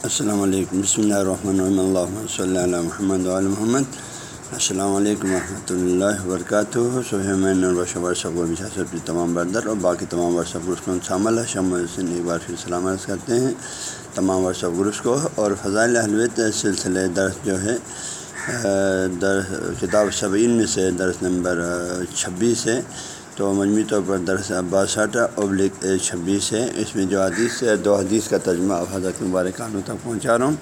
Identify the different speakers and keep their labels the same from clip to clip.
Speaker 1: السلام علیکم بسم اللہ الرحمن الرحیم اللہ صلی اللہ علیہ محمد علیہ محمد السلام علیکم ورحمۃ اللہ وبرکاتہ صبح میں ورثہ تمام بردر اور باقی تمام ورثہ گروس کو شامل ہے شامل سے ایک بار پھر سلامت کرتے ہیں تمام ورثہ گروس کو اور فضائل حلوت سلسلے درس جو ہے در کتاب شبین میں سے درس نمبر چھبیس ہے تو مجموعی طور پر درس باسٹھ ابلک چھبیس ہے۔ اس میں جو حدیث ہے، دو حدیث کا ترجمہ اب حضرت مبارکانوں تک پہنچا رہا ہوں۔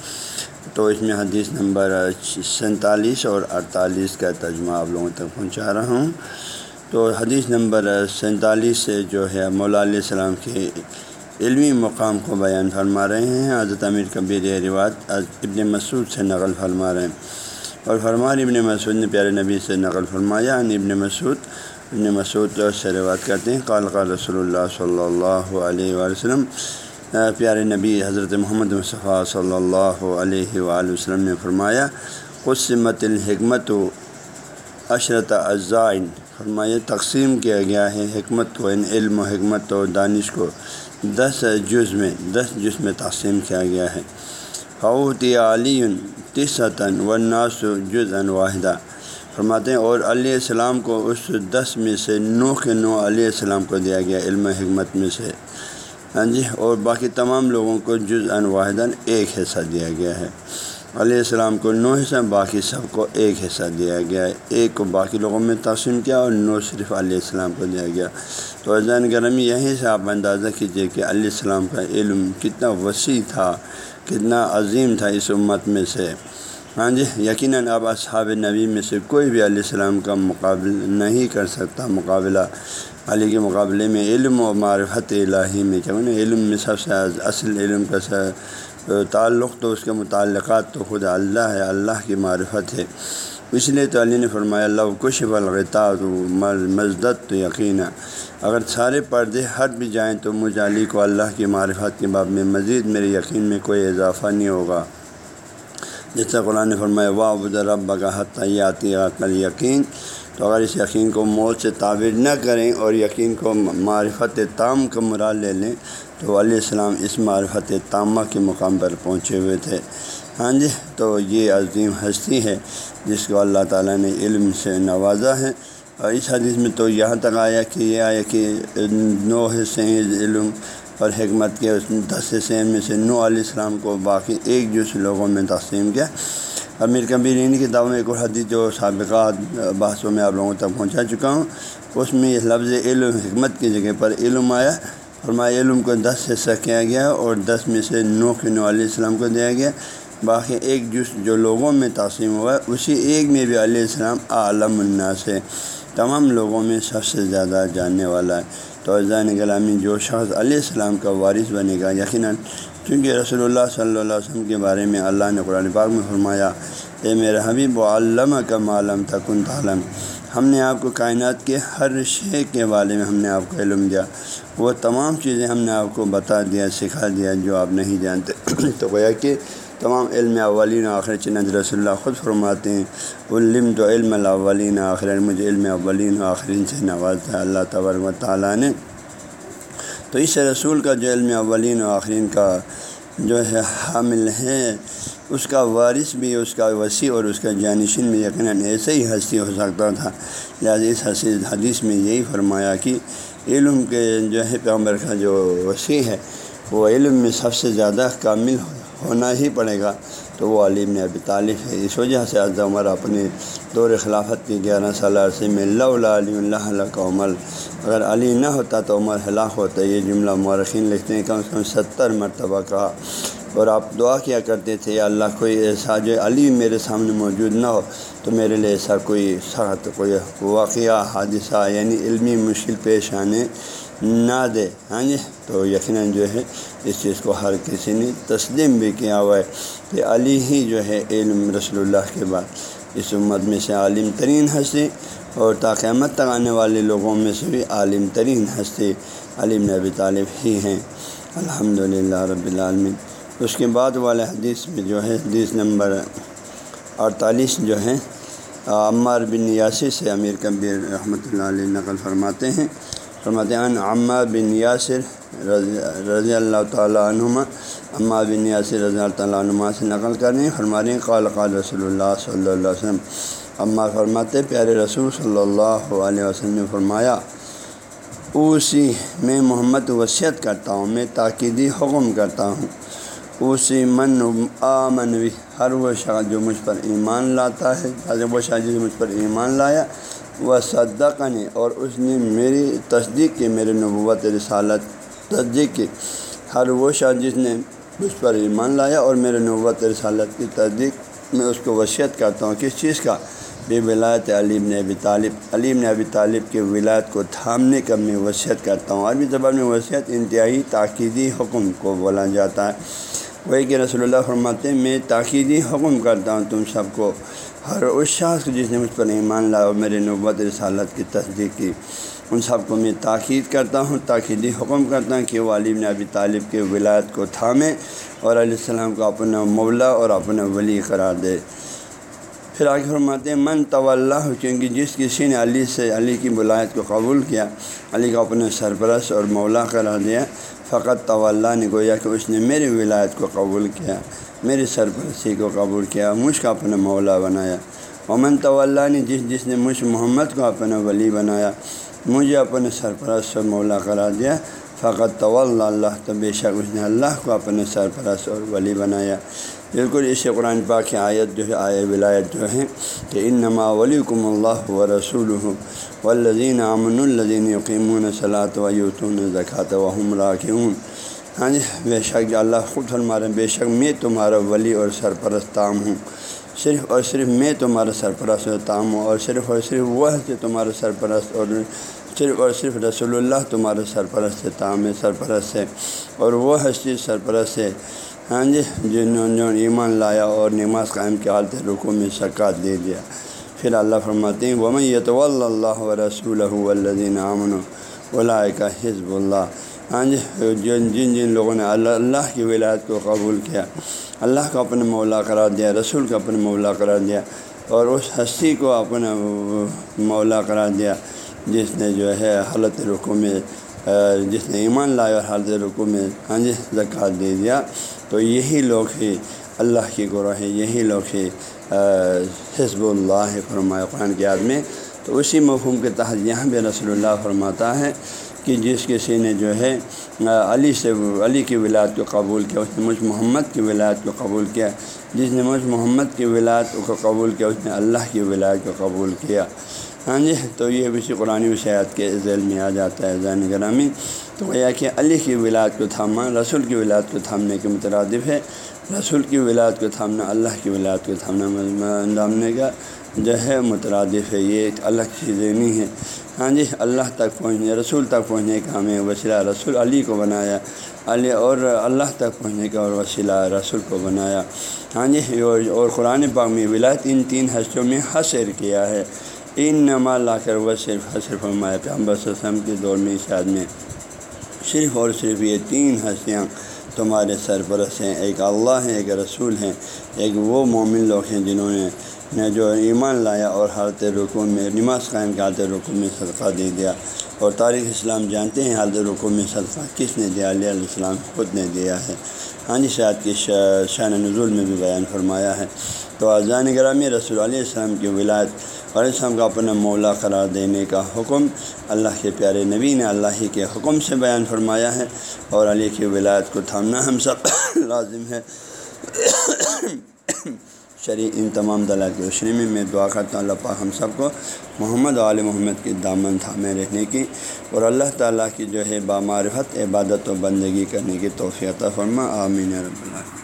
Speaker 1: تو اس میں حدیث نمبر سینتالیس اور اڑتالیس کا ترجمہ آپ لوگوں تک پہنچا رہا ہوں۔ تو حدیث نمبر سینتالیس سے جو ہے، مولا علیہ السلام کے علمی مقام کو بیان فرما رہے ہیں۔ حضرت امیر کبیر روایت ابن مسعود سے نقل فرما رہے ہیں۔ اور فرمان ابن مسعود نے پیارے نبی سے نقل فرمایا یعنی ابن مسعود ابن مسعود سے روایت کرتے ہیں، قال قال رسول اللہ صلی اللہ علیہ وسلم پیارے نبی، حضرت محمد مصطفیٰ صلی اللہ علیہ وآلہ وسلم نے فرمایا، قسمت الحکمت و عشرت اجزائن فرمایا، تقسیم کیا گیا ہے حکمت کو ان علم و حکمت و دانش کو۔ دس جز میں، دس جز میں تقسیم کیا گیا ہے۔ فوت علی تیسطن فرماتے ہیں، اور علیہ السلام کو اس دس میں سے نو کے نو علیہ السلام کو دیا گیا علم حکمت میں سے۔ ہاں جی اور باقی تمام لوگوں کو جز ان واحدن ایک حصہ دیا گیا ہے۔ علیہ السلام کو نو حصہ، باقی سب کو ایک حصہ دیا گیا ہے۔ ایک کو باقی لوگوں میں تقسیم کیا اور نو صرف علیہ السلام کو دیا گیا۔ تو زین گرمی یہیں سے آپ اندازہ کیجیے کہ علیہ السلام کا علم کتنا وسیع تھا، کتنا عظیم تھا اس امت میں سے۔ ہاں جی یقیناً اب اصحاب نبی میں سے کوئی بھی علیہ السلام کا مقابل نہیں کر سکتا، مقابلہ علی کے مقابلے میں علم و معرفت الہی میں کیا نا علم میں سب سے اصل علم کا تعلق تو اس کے متعلقات تو خود اللہ ہے، اللہ کی معرفت ہے۔ اس لیے تو علی نے فرمایا اللہ کش الغتا تو مزدت تو یقینا، اگر سارے پردے ہٹ بھی جائیں تو مجھ علی کو اللہ کی معرفت کے باب میں مزید میرے یقین میں کوئی اضافہ نہیں ہوگا۔ جیسا قرآن فرمائے وا ابود رب کا حتیاتی عقل یقین تو اگر اس یقین کو موت سے تعبیر نہ کریں اور یقین کو معرفت تام کا مراد لے لیں، تو علیہ السلام اس معرفت تامہ کے مقام پر پہنچے ہوئے تھے۔ ہاں جی تو یہ عظیم ہستی ہے جس کو اللہ تعالیٰ نے علم سے نوازا ہے۔ اور اس حدیث میں تو یہاں تک آیا کہ یہ آیا کہ نو حصے علم اور حکمت کے اس دس حصے میں سے نو علیہ السلام کو باقی ایک جس لوگوں میں تقسیم کیا۔ امیر کبیر کی دعووں میں ایک اور حدیث جو سابقات بحثوں میں آپ لوگوں تک پہنچا چکا ہوں، اس میں یہ لفظ علم حکمت کی جگہ پر علم آیا۔ اور میں علم کو دس حصہ کیا گیا اور دس میں سے نو کے نو علیہ السلام کو دیا گیا۔ باقی ایک جس جو لوگوں میں تقسیم ہوا ہے اسی ایک میں بھی علیہ السلام عالم الناس ہے تمام لوگوں میں سب سے زیادہ جاننے والا ہے۔ تو زین غلامی جو شخص علیہ السلام کا وارث بنے گا، یقیناً کیونکہ رسول اللہ صلی اللہ علیہ وسلم کے بارے میں اللہ نے قرآن پاک میں فرمایا، اے میرے حبیب و علامہ کا معلوم تکن تعلم ہم نے آپ کو کائنات کے ہر شے کے بارے میں ہم نے آپ کو علم دیا۔ وہ تمام چیزیں ہم نے آپ کو بتا دیا، سکھا دیا، جو آپ نہیں جانتے۔ تو گویا کہ تمام علم اولین آخر چند رسول اللہ خود فرماتے ہیں علم تو علم الاولین آخر مجھے علم اولین و آخرین سے نوازتا ہے۔ اللہ تبارک و تعالیٰ نے تو اس رسول کا جو علم اولین و آخرین کا جو ہے حامل ہے، اس کا وارث بھی، اس کا وسیع اور اس کا جانشین بھی یقیناً ایسے ہی ہستی ہو سکتا تھا۔ لہٰذا اس حسی حدیث میں یہی فرمایا کہ علم کے جو ہے پیغمبر کا جو وسیع ہے، وہ علم میں سب سے زیادہ کامل ہو ہونا ہی پڑے گا۔ تو وہ علیم نے ابھی طالف ہے۔ اس وجہ سے عز عمر اپنے دور خلافت کی گیارہ سال عرصے میں اللہ علی اللہ علیہ کا عمر اگر علی نہ ہوتا تو عمر ہلاک ہوتا۔ یہ جملہ مورخین لکھتے ہیں کم سے کم ستر مرتبہ کا۔ اور آپ دعا کیا کرتے تھے، یا اللہ کوئی ایسا جو علی میرے سامنے موجود نہ ہو، تو میرے لیے ایسا کوئی سخت، کوئی واقعہ، حادثہ یعنی علمی مشکل پیش آنے نہ دے ہاں جی؟ تو یقیناً جو ہے اس چیز کو ہر کسی نے تسلیم بھی کیا ہوا ہے کہ علی ہی جو ہے علم رسول اللہ کے بعد۔ اس امت میں سے عالم ترین ہستی اور تاقیمت تک آنے والے لوگوں میں سے بھی عالم ترین ہستی علیم نبی طالب ہی ہیں۔ الحمد للہ رب العالمین۔ اس کے بعد والے حدیث میں جو ہے، حدیث نمبر اڑتالیس جو ہے عمار بن یاسی سے امیر کبیر رحمۃ اللہ علیہ نقل فرماتے ہیں۔ فرماتے ہیں عمہ بن یاسر رضی رضی اللہ تعالیٰ عنہما عمہ بن یاسر رضی اللہ تعالیٰ عنما سے نقل کرنی فرمانی قال قال رسول اللہ صلی اللہ علیہ وسلم۔ اماں فرماتے، پیارے رسول صلی اللہ علیہ وسلم نے فرمایا، اوسی میں محمد وصیت کرتا ہوں، میں تاکیدی حکم کرتا ہوں۔ اوسی من آمن بھی ہر وہ شخص جو مجھ پر ایمان لاتا ہے وہ شخص جو مجھ پر ایمان لایا وہ صدق نے اور اس نے میری تصدیق کی، میرے نبوت رسالت، تصدیق کی۔ ہر وہ شخص جس نے مجھ پر ایمان لایا اور میرے نبوت رسالت کی تصدیق، میں اس کو وصیت کرتا ہوں۔ کس چیز کا؟ بے ولایت علیم نے ابی طالب۔ علیم نے ابی طالب کے ولایت کو تھامنے کا میں وصیت کرتا ہوں۔ عربی زبان میں وصیت، انتہائی تاکیدی حکم کو بولا جاتا ہے۔ وہی کہ رسول اللہ فرماتے ہیں، میں تاکیدی حکم کرتا ہوں تم سب کو۔ ہر اس شخص جس نے مجھ پر ایمان لایا اور میرے نوبت رسالت کی تصدیق کی۔ ان سب کو میں تاکید کرتا ہوں، تاکیدی حکم کرتا ہوں کہ وہ علیم نے ابی طالب کے ولایت کو تھامے اور علیہ السلام کو اپنا مولا اور اپنا ولی قرار دے۔ پھر آگے فرماتے ہیں، من طلّہ کیونکہ جس کسی نے علی سے علی کی ولایت کو قبول کیا، علی کو اپنے سرپرست اور مولا قرار دیا فقط طلّہ نے گویا کہ اس نے میری ولایت کو قبول کیا، میری سرپرستی کو قبول کیا، مجھ کا اپنا مولا بنایا۔ امن طلّہ نے جس جس نے مجھ محمد کو اپنا ولی بنایا، مجھے اپنے سرپرست سے مولا قرار دیا۔ فقط طول اللہ تو بے شک اس نے اللہ کو اپنے سرپرست اور ولی بنایا۔ بالکل اس قرآن پاک کی آیت جو ہے آئے ولایت جو ہے کہ ان نما ولیکم اللہ و رسول والذین امن الدین یقین صلاۃ و یوتون زکات و راکعون۔ ہاں جی بے شک اللہ خود فرمارے بے شک میں تمہارا ولی اور سرپرست تام ہوں۔ صرف اور صرف میں تمہارا سرپرست تام ہوں اور صرف اور صرف وہ ہے تمہارا سرپرست اور صرف اور صرف رسول اللہ تمہارا سرپرست تام سرپرست ہے۔ اور وہ ہستی سرپرست ہے۔ ہاں جی جنہوں نے ایمان لایا اور نماز قائم کے حالت رکو میں سکات دے دیا۔ پھر اللہ فرماتے ہیں وہ یت اللہ و رسول الدین امن کا حزب اللہ۔ ہاں جی جن جن جن لوگوں نے اللہ اللہ کی ولایت کو قبول کیا، اللہ کو اپنے مولا قرار دیا، رسول کو اپنے مولا قرار دیا، اور اس ہستی کو اپنا مولا قرار دیا۔ جس نے جو ہے حالت رقو میں جس نے ایمان لایا اور حالت رقو میں ہاں جی زکوٰۃ دے دیا۔ تو یہی لوگ ہی اللہ کی گروہ ہے یہی لوگ ہی حزب اللہ فرمایا قرآن کی یاد میں۔ تو اسی مفہوم کے تحت یہاں بھی رسول اللہ فرماتا ہے کہ جس کسی نے جو ہے علی سے، علی کی ولایت کو قبول کیا، اس نے مجھ محمد کی ولایت کو قبول کیا۔ جس نے مجھ محمد کی ولایت کو قبول کیا، اس نے اللہ کی ولایت کو قبول کیا۔ ہاں جی تو یہ بھی قرآن وشیات کے ذیل میں آ جاتا ہے، زین گرامی۔ تو یہ کہ علی کی ولایت کو تھاما رسول کی ولایت کو تھامنے کے مترادف ہے۔ رسول کی ولایت کو تھامنا، اللہ کی ولایت کو تھامنا تھامنے کا جو ہے مترادف ہے۔ یہ ایک الگ چیزیں نہیں ہے۔ ہاں جی اللہ تک پہنچنے، رسول تک پہنچنے کا ہمیں وسیلہ، رسول علی کو بنایا۔ علی اور اللہ تک پہنچنے کا اور وسیلہ رسول کو بنایا۔ ہاں جی اور قرآن پاک میں ولایت ان تین حصوں میں حسر کیا ہے۔ ان نما لا کر وہ صرف حسر فرمایا پہ وسلم کے دور میں اس میں صرف اور صرف یہ تین ہنسیاں تمہارے سرپرست ہیں۔ ایک اللہ ہیں، ایک رسول ہیں۔ ایک وہ مومن لوگ ہیں جنہوں نے نے جو ایمان لایا اور حالت رکون میں، نماز قائم کے حالت رکون میں صدقہ دے دیا۔ اور تاریخ اسلام جانتے ہیں، حالت رکون میں صدقہ کس نے دیا؟ علیہ السلام خود نے دیا ہے۔ ہاں جی شاید کی شان نزول میں بھی بیان فرمایا ہے۔ تو اذان گرامی رسول علیہ السلام کی ولایت علیہ السلام کا اپنا مولا قرار دینے کا حکم اللہ کے پیارے نبی نے اللہ ہی کے حکم سے بیان فرمایا ہے اور علی کی ولایت کو تھامنا ہم سب لازم ہے. شریع ان تمام دلہ کی روشنی میں میں دعا کرتا ہوں، اللہ پاک ہم سب کو محمد علیہ محمد کی دامن تھامے رہنے کی اور اللہ تعالیٰ کی جو ہے بامعرفت، عبادت و بندگی کرنے کی توفیع فرما. آمین رب اللہ